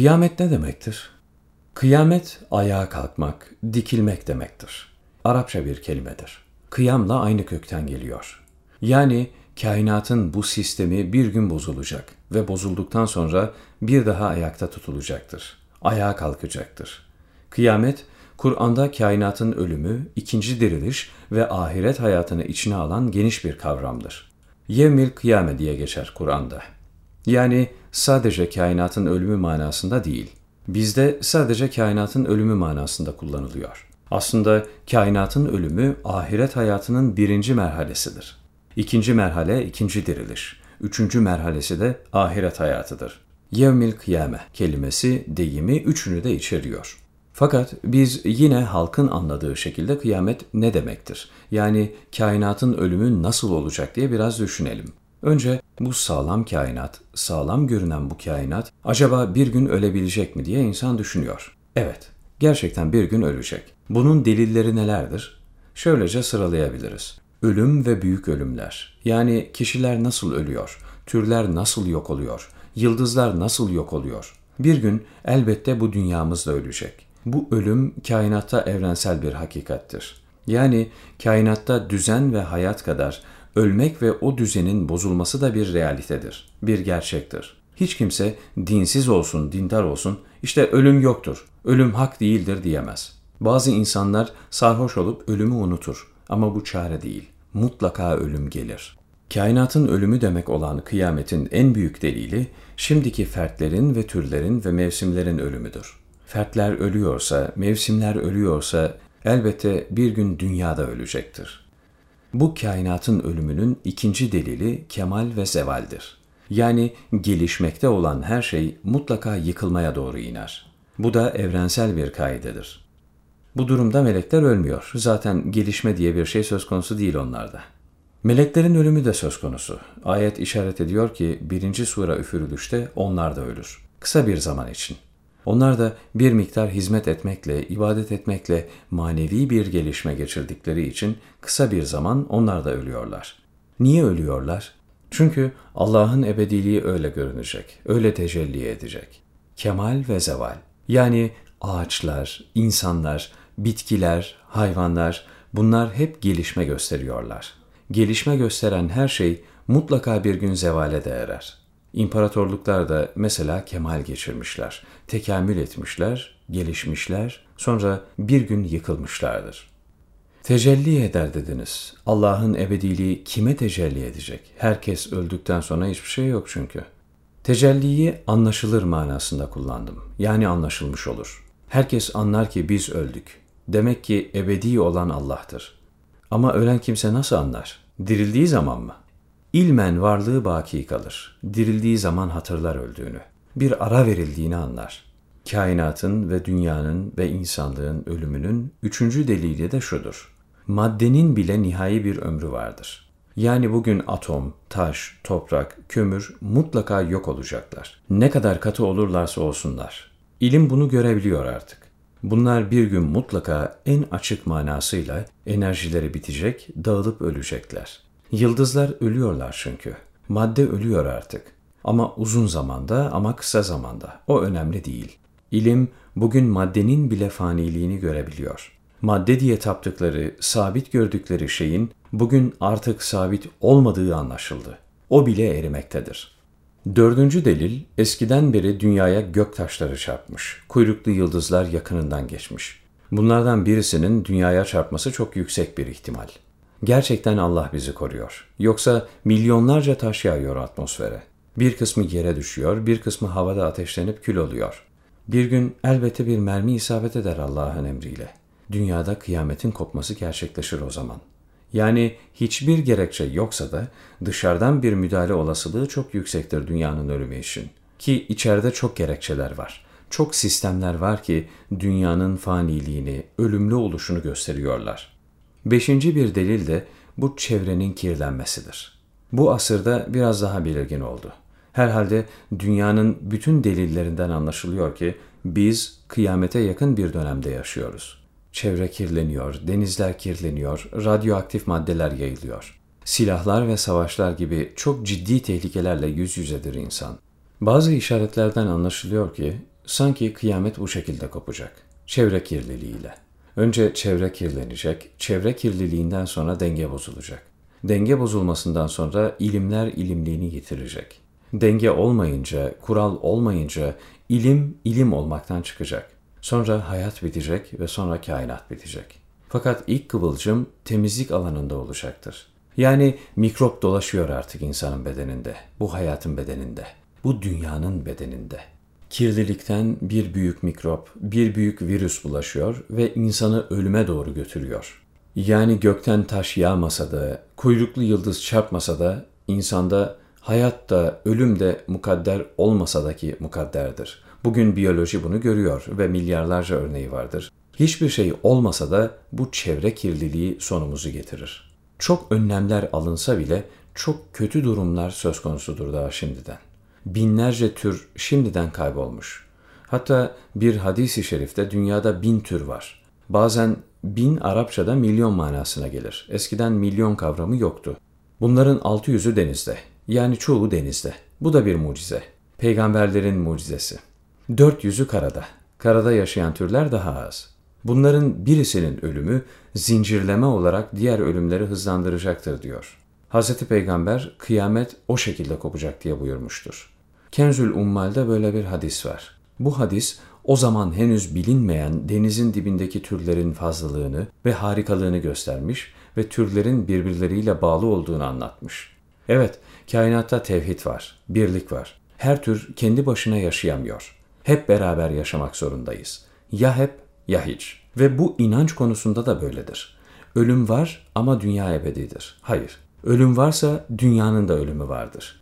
Kıyamet ne demektir? Kıyamet ayağa kalkmak, dikilmek demektir. Arapça bir kelimedir. Kıyamla aynı kökten geliyor. Yani kainatın bu sistemi bir gün bozulacak ve bozulduktan sonra bir daha ayakta tutulacaktır. Ayağa kalkacaktır. Kıyamet, Kur'an'da kainatın ölümü, ikinci diriliş ve ahiret hayatını içine alan geniş bir kavramdır. Yevmil kıyame diye geçer Kur'an'da. Yani sadece kainatın ölümü manasında değil. Bizde sadece kainatın ölümü manasında kullanılıyor. Aslında kainatın ölümü ahiret hayatının birinci merhalesidir. İkinci merhale ikinci diriliş. Üçüncü merhalesi de ahiret hayatıdır. Yevmil kıyame kelimesi deyimi üçünü de içeriyor. Fakat biz yine halkın anladığı şekilde kıyamet ne demektir? Yani kainatın ölümü nasıl olacak diye biraz düşünelim. Önce bu sağlam kainat, sağlam görünen bu kainat acaba bir gün ölebilecek mi diye insan düşünüyor. Evet, gerçekten bir gün ölecek. Bunun delilleri nelerdir? Şöylece sıralayabiliriz. Ölüm ve büyük ölümler. Yani kişiler nasıl ölüyor? Türler nasıl yok oluyor? Yıldızlar nasıl yok oluyor? Bir gün elbette bu dünyamız da ölecek. Bu ölüm kainatta evrensel bir hakikattir. Yani kainatta düzen ve hayat kadar ölmek ve o düzenin bozulması da bir realitedir, bir gerçektir. Hiç kimse dinsiz olsun, dindar olsun, işte ölüm yoktur, ölüm hak değildir diyemez. Bazı insanlar sarhoş olup ölümü unutur ama bu çare değil. Mutlaka ölüm gelir. Kainatın ölümü demek olan kıyametin en büyük delili şimdiki fertlerin ve türlerin ve mevsimlerin ölümüdür. Fertler ölüyorsa, mevsimler ölüyorsa elbette bir gün dünyada ölecektir. Bu kainatın ölümünün ikinci delili kemal ve zevaldir. Yani gelişmekte olan her şey mutlaka yıkılmaya doğru iner. Bu da evrensel bir kaidedir. Bu durumda melekler ölmüyor. Zaten gelişme diye bir şey söz konusu değil onlarda. Meleklerin ölümü de söz konusu. Ayet işaret ediyor ki birinci sura üfürülüşte onlar da ölür. Kısa bir zaman için. Onlar da bir miktar hizmet etmekle, ibadet etmekle manevi bir gelişme geçirdikleri için kısa bir zaman onlar da ölüyorlar. Niye ölüyorlar? Çünkü Allah'ın ebediliği öyle görünecek, öyle tecelli edecek. Kemal ve zeval. Yani ağaçlar, insanlar, bitkiler, hayvanlar bunlar hep gelişme gösteriyorlar. Gelişme gösteren her şey mutlaka bir gün zevale de. İmparatorluklar da mesela kemal geçirmişler, tekamül etmişler, gelişmişler, sonra bir gün yıkılmışlardır. Tecelli eder dediniz. Allah'ın ebediliği kime tecelli edecek? Herkes öldükten sonra hiçbir şey yok çünkü. Tecelliyi anlaşılır manasında kullandım. Yani anlaşılmış olur. Herkes anlar ki biz öldük. Demek ki ebedi olan Allah'tır. Ama ölen kimse nasıl anlar? Dirildiği zaman mı? İlmen varlığı baki kalır. Dirildiği zaman hatırlar öldüğünü. Bir ara verildiğini anlar. Kainatın ve dünyanın ve insanlığın ölümünün üçüncü delili de şudur. Maddenin bile nihai bir ömrü vardır. Yani bugün atom, taş, toprak, kömür mutlaka yok olacaklar. Ne kadar katı olurlarsa olsunlar. İlim bunu görebiliyor artık. Bunlar bir gün mutlaka en açık manasıyla enerjileri bitecek, dağılıp ölecekler. Yıldızlar ölüyorlar çünkü. Madde ölüyor artık. Ama uzun zamanda ama kısa zamanda. O önemli değil. İlim bugün maddenin bile faniliğini görebiliyor. Madde diye taptıkları, sabit gördükleri şeyin bugün artık sabit olmadığı anlaşıldı. O bile erimektedir. Dördüncü delil, eskiden beri dünyaya gök taşları çarpmış. Kuyruklu yıldızlar yakınından geçmiş. Bunlardan birisinin dünyaya çarpması çok yüksek bir ihtimal. Gerçekten Allah bizi koruyor. Yoksa milyonlarca taş yağıyor atmosfere. Bir kısmı yere düşüyor, bir kısmı havada ateşlenip kül oluyor. Bir gün elbette bir mermi isabet eder Allah'ın emriyle. Dünyada kıyametin kopması gerçekleşir o zaman. Yani hiçbir gerekçe yoksa da dışarıdan bir müdahale olasılığı çok yüksektir dünyanın ölümü için. Ki içeride çok gerekçeler var. Çok sistemler var ki dünyanın faniliğini, ölümlü oluşunu gösteriyorlar. Beşinci bir delil de bu çevrenin kirlenmesidir. Bu asırda biraz daha belirgin oldu. Herhalde dünyanın bütün delillerinden anlaşılıyor ki biz kıyamete yakın bir dönemde yaşıyoruz. Çevre kirleniyor, denizler kirleniyor, radyoaktif maddeler yayılıyor. Silahlar ve savaşlar gibi çok ciddi tehlikelerle yüz yüzedir insan. Bazı işaretlerden anlaşılıyor ki Sanki kıyamet bu şekilde kopacak. Çevre kirliliğiyle. Önce çevre kirlenecek, çevre kirliliğinden sonra denge bozulacak. Denge bozulmasından sonra ilimler ilimliğini yitirecek. Denge olmayınca, kural olmayınca ilim ilim olmaktan çıkacak. Sonra hayat bitecek ve sonra kainat bitecek. Fakat ilk kıvılcım temizlik alanında olacaktır. Yani mikrop dolaşıyor artık insanın bedeninde, bu hayatın bedeninde, bu dünyanın bedeninde. Kirlilikten bir büyük mikrop, bir büyük virüs bulaşıyor ve insanı ölüme doğru götürüyor. Yani gökten taş yağmasa da, kuyruklu yıldız çarpmasa da, insanda hayat da, ölüm de mukadder olmasa da ki mukadderdir. Bugün biyoloji bunu görüyor ve milyarlarca örneği vardır. Hiçbir şey olmasa da bu çevre kirliliği sonumuzu getirir. Çok önlemler alınsa bile çok kötü durumlar söz konusudur daha şimdiden. Binlerce tür şimdiden kaybolmuş. Hatta bir hadisi şerifte dünyada bin tür var. Bazen bin Arapçada milyon manasına gelir. Eskiden milyon kavramı yoktu. Bunların 600'ü denizde. Yani çoğu denizde. Bu da bir mucize. Peygamberlerin mucizesi. 400'ü karada. Karada yaşayan türler daha az. Bunların birisinin ölümü zincirleme olarak diğer ölümleri hızlandıracaktır diyor. Hz. Peygamber kıyamet o şekilde kopacak diye buyurmuştur. Kenzül Ummal'de böyle bir hadis var. Bu hadis o zaman henüz bilinmeyen denizin dibindeki türlerin fazlalığını ve harikalığını göstermiş ve türlerin birbirleriyle bağlı olduğunu anlatmış. Evet, kainatta tevhid var, birlik var. Her tür kendi başına yaşayamıyor. Hep beraber yaşamak zorundayız. Ya hep ya hiç. Ve bu inanç konusunda da böyledir. Ölüm var ama dünya ebedidir. Hayır. Ölüm varsa dünyanın da ölümü vardır.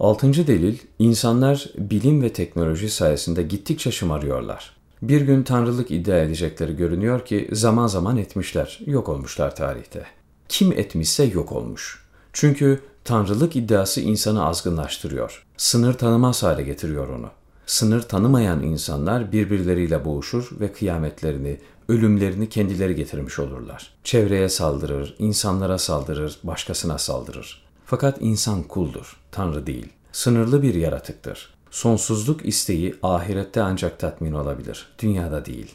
Altıncı delil, insanlar bilim ve teknoloji sayesinde gittikçe şımarıyorlar. Bir gün tanrılık iddia edecekleri görünüyor ki zaman zaman etmişler, yok olmuşlar tarihte. Kim etmişse yok olmuş. Çünkü tanrılık iddiası insanı azgınlaştırıyor. Sınır tanımaz hale getiriyor onu. Sınır tanımayan insanlar birbirleriyle boğuşur ve kıyametlerini, ölümlerini kendileri getirmiş olurlar. Çevreye saldırır, insanlara saldırır, başkasına saldırır. Fakat insan kuldur, Tanrı değil. Sınırlı bir yaratıktır. Sonsuzluk isteği ahirette ancak tatmin olabilir, dünyada değil.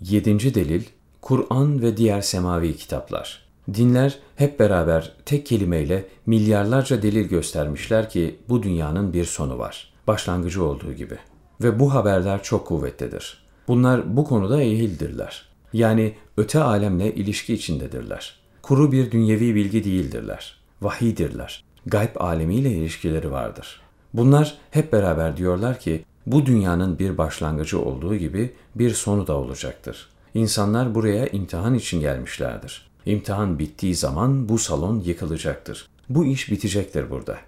Yedinci delil, Kur'an ve diğer semavi kitaplar. Dinler hep beraber tek kelimeyle milyarlarca delil göstermişler ki bu dünyanın bir sonu var. Başlangıcı olduğu gibi. Ve bu haberler çok kuvvetlidir. Bunlar bu konuda ehildirler. Yani öte alemle ilişki içindedirler. Kuru bir dünyevi bilgi değildirler. Vahidirler. Gayb alemiyle ilişkileri vardır. Bunlar hep beraber diyorlar ki bu dünyanın bir başlangıcı olduğu gibi bir sonu da olacaktır. İnsanlar buraya imtihan için gelmişlerdir. İmtihan bittiği zaman bu salon yıkılacaktır. Bu iş bitecektir burada.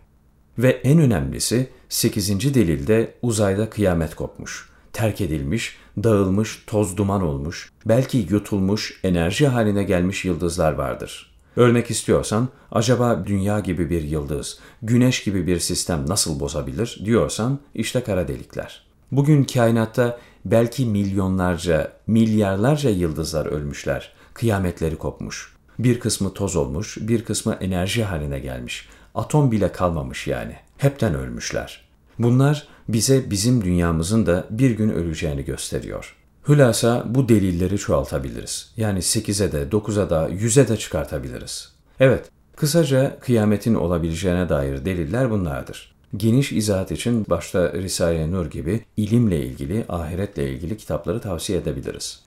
Ve en önemlisi 8. delilde uzayda kıyamet kopmuş, terk edilmiş, dağılmış, toz duman olmuş, belki yutulmuş, enerji haline gelmiş yıldızlar vardır. Ölmek istiyorsan acaba dünya gibi bir yıldız, güneş gibi bir sistem nasıl bozabilir diyorsan işte kara delikler. Bugün kainatta belki milyonlarca, milyarlarca yıldızlar ölmüşler, kıyametleri kopmuş. Bir kısmı toz olmuş, bir kısmı enerji haline gelmiş. Atom bile kalmamış yani. Hepten ölmüşler. Bunlar bize bizim dünyamızın da bir gün öleceğini gösteriyor. Hülasa bu delilleri çoğaltabiliriz. Yani 8'e de, 9'a da, 100'e de çıkartabiliriz. Evet, kısaca kıyametin olabileceğine dair deliller bunlardır. Geniş izahat için başta Risale-i Nur gibi ilimle ilgili, ahiretle ilgili kitapları tavsiye edebiliriz.